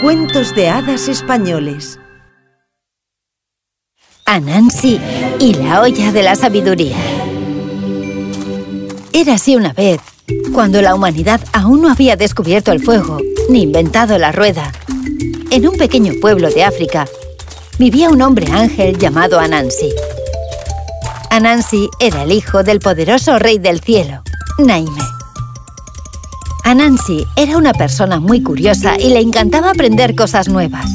Cuentos de hadas españoles. Anansi y la olla de la sabiduría. Era así una vez, cuando la humanidad aún no había descubierto el fuego ni inventado la rueda. En un pequeño pueblo de África vivía un hombre ángel llamado Anansi. Anansi era el hijo del poderoso rey del cielo, Naime. Anansi era una persona muy curiosa y le encantaba aprender cosas nuevas.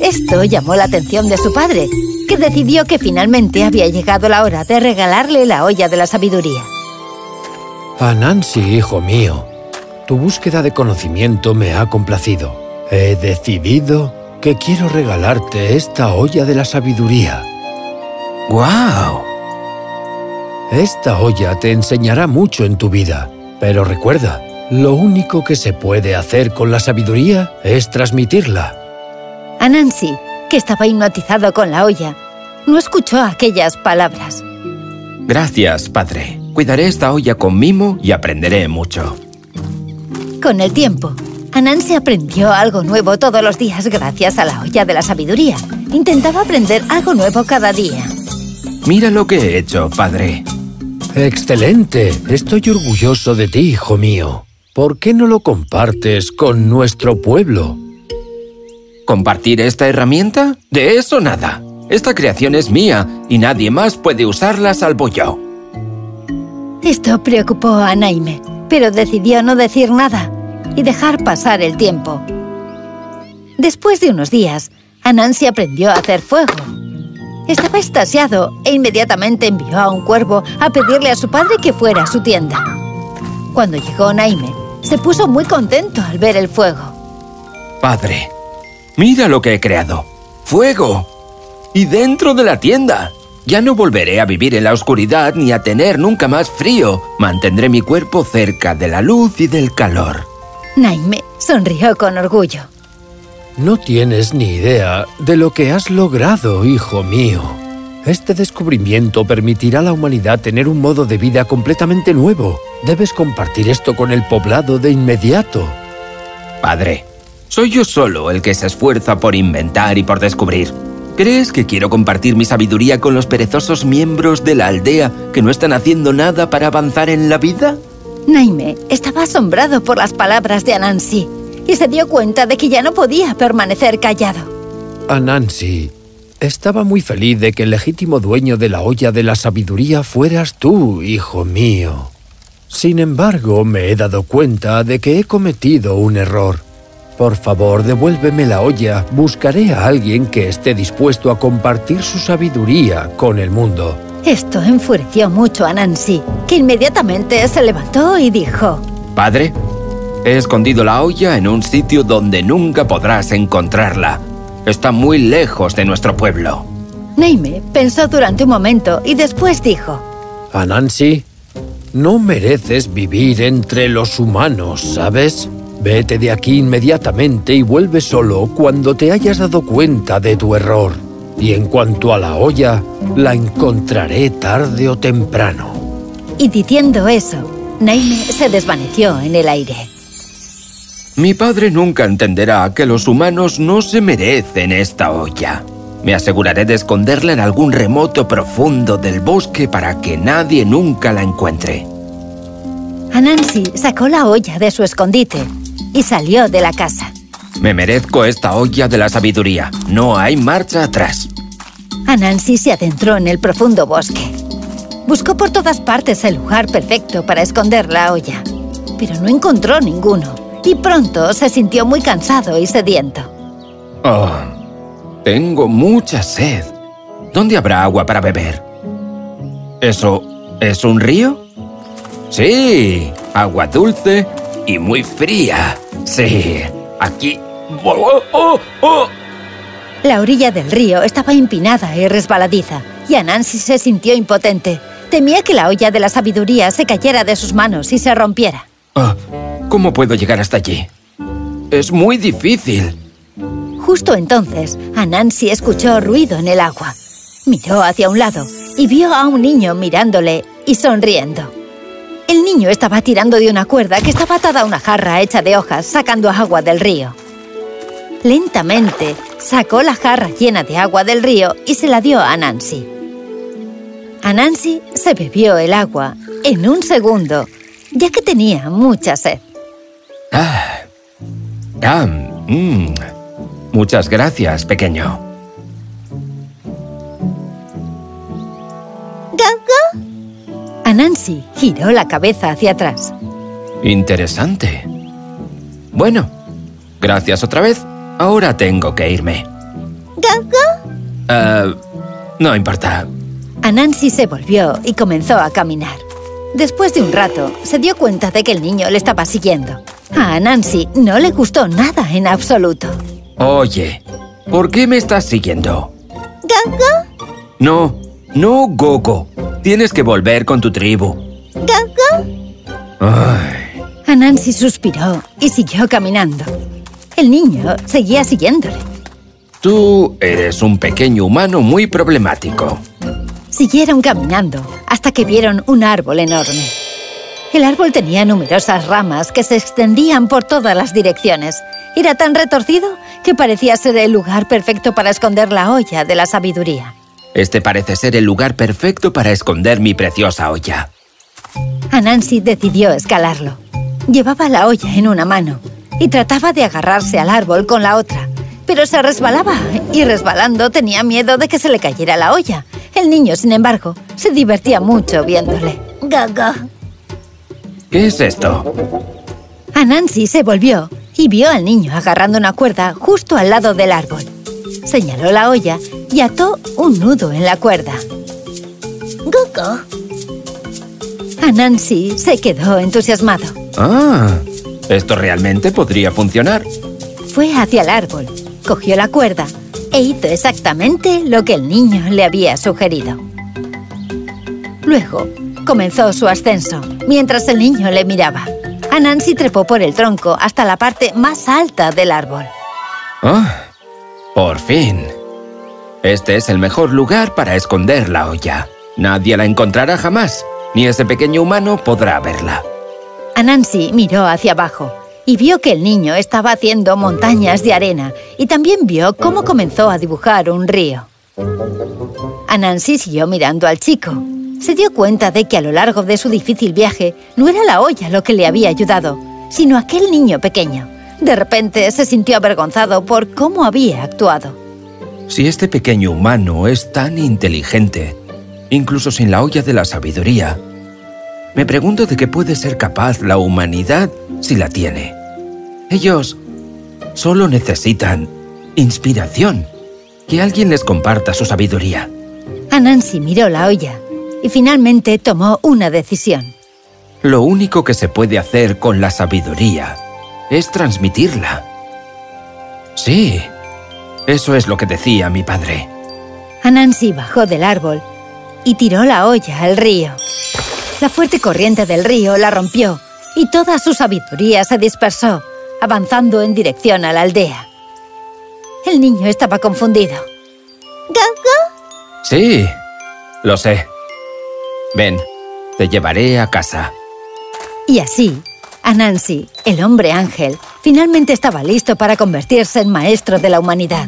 Esto llamó la atención de su padre, que decidió que finalmente había llegado la hora de regalarle la olla de la sabiduría. Anansi, hijo mío, tu búsqueda de conocimiento me ha complacido. He decidido que quiero regalarte esta olla de la sabiduría. ¡Guau! Esta olla te enseñará mucho en tu vida, pero recuerda, lo único que se puede hacer con la sabiduría es transmitirla. Anansi, que estaba hipnotizado con la olla, no escuchó aquellas palabras. Gracias, padre. Cuidaré esta olla con mimo y aprenderé mucho. Con el tiempo, Anansi aprendió algo nuevo todos los días gracias a la olla de la sabiduría. Intentaba aprender algo nuevo cada día. Mira lo que he hecho, padre. ¡Excelente! Estoy orgulloso de ti, hijo mío. ¿Por qué no lo compartes con nuestro pueblo? ¿Compartir esta herramienta? De eso nada. Esta creación es mía y nadie más puede usarla salvo yo. Esto preocupó a Naime, pero decidió no decir nada y dejar pasar el tiempo. Después de unos días, Anansi aprendió a hacer fuego. Estaba extasiado e inmediatamente envió a un cuervo a pedirle a su padre que fuera a su tienda. Cuando llegó Naime, se puso muy contento al ver el fuego. Padre, mira lo que he creado. ¡Fuego! Y dentro de la tienda. Ya no volveré a vivir en la oscuridad ni a tener nunca más frío. Mantendré mi cuerpo cerca de la luz y del calor. Naime sonrió con orgullo. No tienes ni idea de lo que has logrado, hijo mío. Este descubrimiento permitirá a la humanidad tener un modo de vida completamente nuevo. Debes compartir esto con el poblado de inmediato. Padre, soy yo solo el que se esfuerza por inventar y por descubrir. ¿Crees que quiero compartir mi sabiduría con los perezosos miembros de la aldea que no están haciendo nada para avanzar en la vida? Naime estaba asombrado por las palabras de Anansi y se dio cuenta de que ya no podía permanecer callado. Anansi, estaba muy feliz de que el legítimo dueño de la olla de la sabiduría fueras tú, hijo mío. Sin embargo, me he dado cuenta de que he cometido un error. Por favor, devuélveme la olla. Buscaré a alguien que esté dispuesto a compartir su sabiduría con el mundo. Esto enfureció mucho a Nancy, que inmediatamente se levantó y dijo... Padre, he escondido la olla en un sitio donde nunca podrás encontrarla. Está muy lejos de nuestro pueblo. Naime pensó durante un momento y después dijo... Anansi, no mereces vivir entre los humanos, ¿sabes? Vete de aquí inmediatamente y vuelve solo cuando te hayas dado cuenta de tu error. Y en cuanto a la olla, la encontraré tarde o temprano. Y diciendo eso, Naime se desvaneció en el aire. Mi padre nunca entenderá que los humanos no se merecen esta olla. Me aseguraré de esconderla en algún remoto profundo del bosque para que nadie nunca la encuentre. Anansi sacó la olla de su escondite y salió de la casa. Me merezco esta olla de la sabiduría. No hay marcha atrás. Anansi se adentró en el profundo bosque. Buscó por todas partes el lugar perfecto para esconder la olla, pero no encontró ninguno y pronto se sintió muy cansado y sediento. Oh, tengo mucha sed. ¿Dónde habrá agua para beber? ¿Eso es un río? Sí, agua dulce y muy fría. Sí, aquí... ¡Oh, oh, oh! La orilla del río estaba empinada y resbaladiza, y Anansi se sintió impotente. Temía que la olla de la sabiduría se cayera de sus manos y se rompiera. Oh, ¿Cómo puedo llegar hasta allí? Es muy difícil. Justo entonces, Anansi escuchó ruido en el agua. Miró hacia un lado y vio a un niño mirándole y sonriendo. El niño estaba tirando de una cuerda que estaba atada a una jarra hecha de hojas, sacando agua del río. Lentamente sacó la jarra llena de agua del río y se la dio a Nancy. Anansi se bebió el agua en un segundo, ya que tenía mucha sed. Ah. Ah, mm. Muchas gracias, pequeño. ¿Gaga? Anansi giró la cabeza hacia atrás. Interesante. Bueno, gracias otra vez. Ahora tengo que irme. ¿Gaga? Ah, no importa. Anansi se volvió y comenzó a caminar. Después de un rato, se dio cuenta de que el niño le estaba siguiendo. A Anansi no le gustó nada en absoluto. Oye, ¿por qué me estás siguiendo? ¿Gaga? No, no, Gogo. Tienes que volver con tu tribu. Ay, Anansi suspiró y siguió caminando. El niño seguía siguiéndole. tú eres un pequeño humano muy problemático. Siguieron caminando hasta que vieron un árbol enorme. El árbol tenía numerosas ramas que se extendían por todas las direcciones. Era tan retorcido que parecía ser el lugar perfecto para esconder la olla de la sabiduría. Este parece ser el lugar perfecto para esconder mi preciosa olla. Anansi decidió escalarlo. Llevaba la olla en una mano y trataba de agarrarse al árbol con la otra, pero se resbalaba y resbalando tenía miedo de que se le cayera la olla. El niño, sin embargo, se divertía mucho viéndole. Gaga. ¿Qué es esto? Anansi se volvió y vio al niño agarrando una cuerda justo al lado del árbol. Señaló la olla y ató un nudo en la cuerda. ¡Gogo! Anansi se quedó entusiasmado. Ah, esto realmente podría funcionar. Fue hacia el árbol, cogió la cuerda e hizo exactamente lo que el niño le había sugerido. Luego, comenzó su ascenso, mientras el niño le miraba. Anansi trepó por el tronco hasta la parte más alta del árbol. Ah, por fin. Este es el mejor lugar para esconder la olla. Nadie la encontrará jamás, ni ese pequeño humano podrá verla. Anansi miró hacia abajo y vio que el niño estaba haciendo montañas de arena y también vio cómo comenzó a dibujar un río. Anansi siguió mirando al chico. Se dio cuenta de que a lo largo de su difícil viaje no era la olla lo que le había ayudado, sino aquel niño pequeño. De repente se sintió avergonzado por cómo había actuado. Si este pequeño humano es tan inteligente, incluso sin la olla de la sabiduría, me pregunto de qué puede ser capaz la humanidad si la tiene. Ellos solo necesitan inspiración, que alguien les comparta su sabiduría. Anansi miró la olla y finalmente tomó una decisión. Lo único que se puede hacer con la sabiduría es transmitirla. Sí, eso es lo que decía mi padre. Anansi bajó del árbol y tiró la olla al río. La fuerte corriente del río la rompió y toda su sabiduría se dispersó, avanzando en dirección a la aldea. El niño estaba confundido. ¿Gaga? Sí, lo sé. Ven, te llevaré a casa. Y así, Anansi, el hombre ángel, finalmente estaba listo para convertirse en maestro de la humanidad.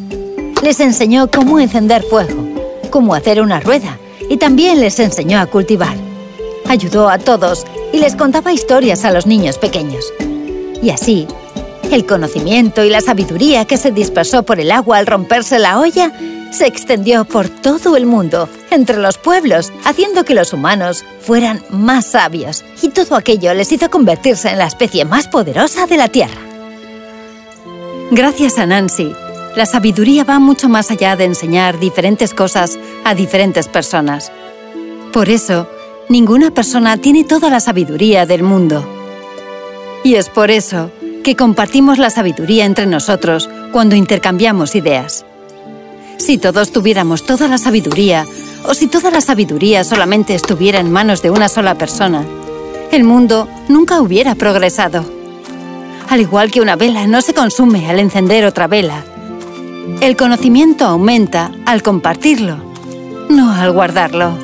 Les enseñó cómo encender fuego, cómo hacer una rueda y también les enseñó a cultivar. Ayudó a todos y les contaba historias a los niños pequeños. Y así, el conocimiento y la sabiduría que se dispersó por el agua al romperse la olla se extendió por todo el mundo, entre los pueblos, haciendo que los humanos fueran más sabios. Y todo aquello les hizo convertirse en la especie más poderosa de la Tierra. Gracias a Nancy, la sabiduría va mucho más allá de enseñar diferentes cosas a diferentes personas. Por eso, ninguna persona tiene toda la sabiduría del mundo. Y es por eso que compartimos la sabiduría entre nosotros cuando intercambiamos ideas. Si todos tuviéramos toda la sabiduría, o si toda la sabiduría solamente estuviera en manos de una sola persona, el mundo nunca hubiera progresado. Al igual que una vela no se consume al encender otra vela, el conocimiento aumenta al compartirlo, no al guardarlo.